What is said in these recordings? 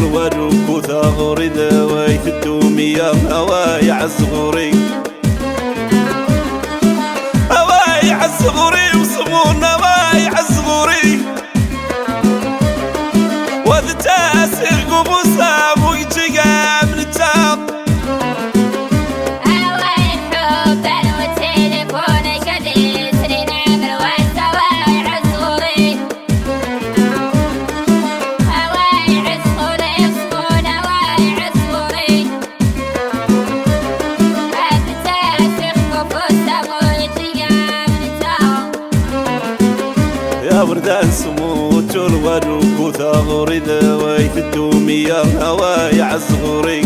الوروك وثغري ذويت الدومية هوايع الصغري هوايع الصغري سموت الغد وثغري ذويت الدومية هوايا عصغري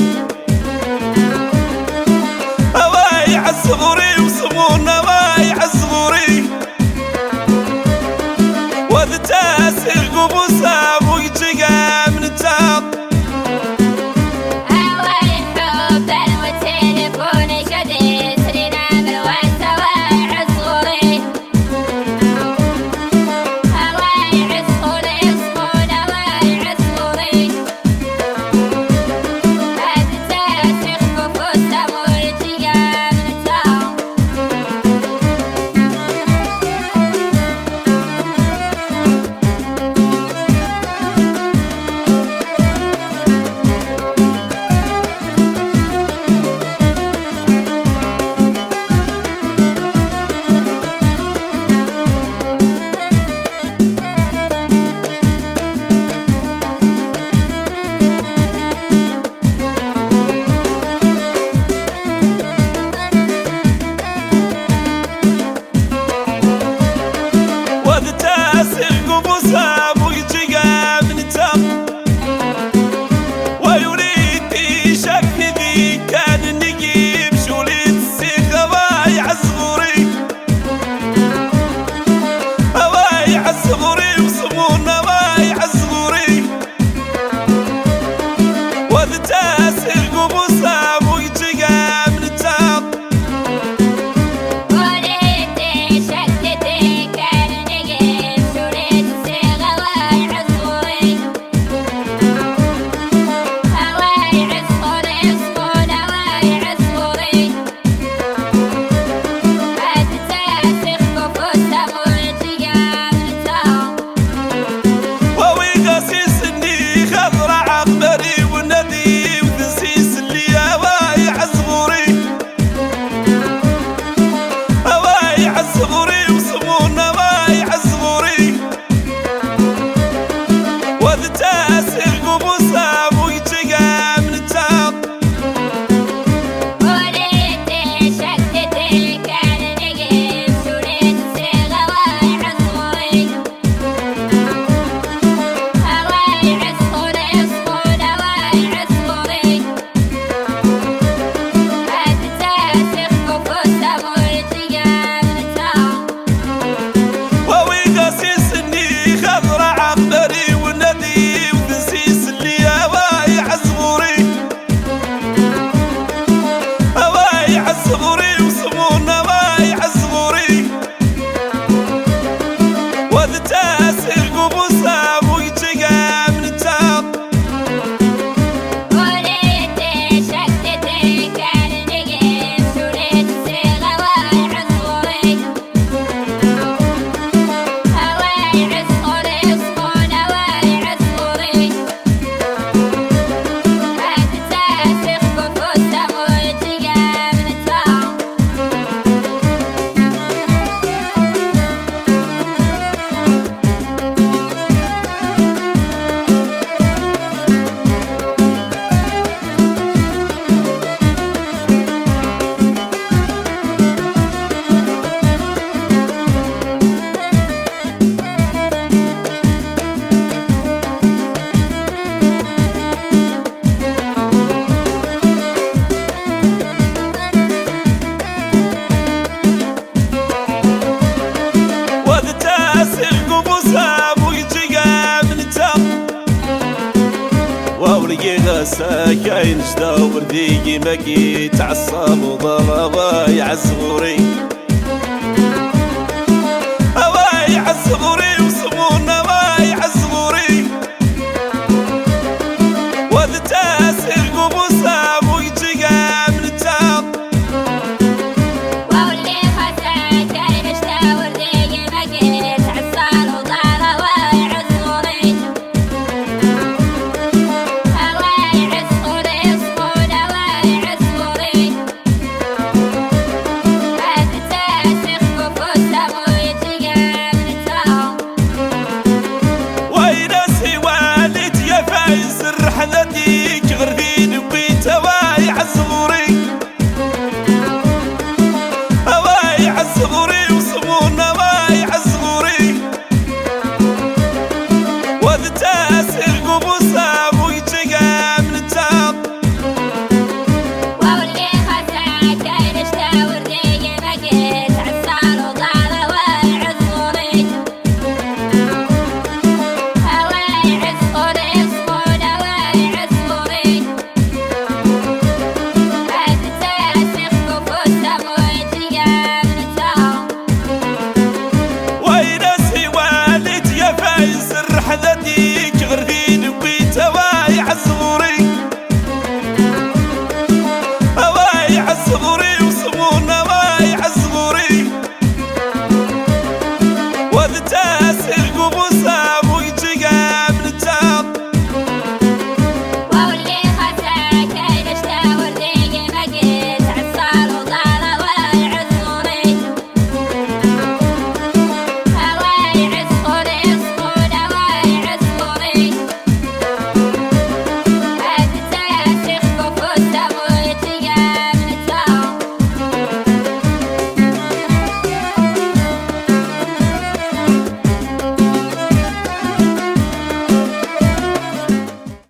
ساكاين جدا وردي ما كيتعصب وضربة يعز غوري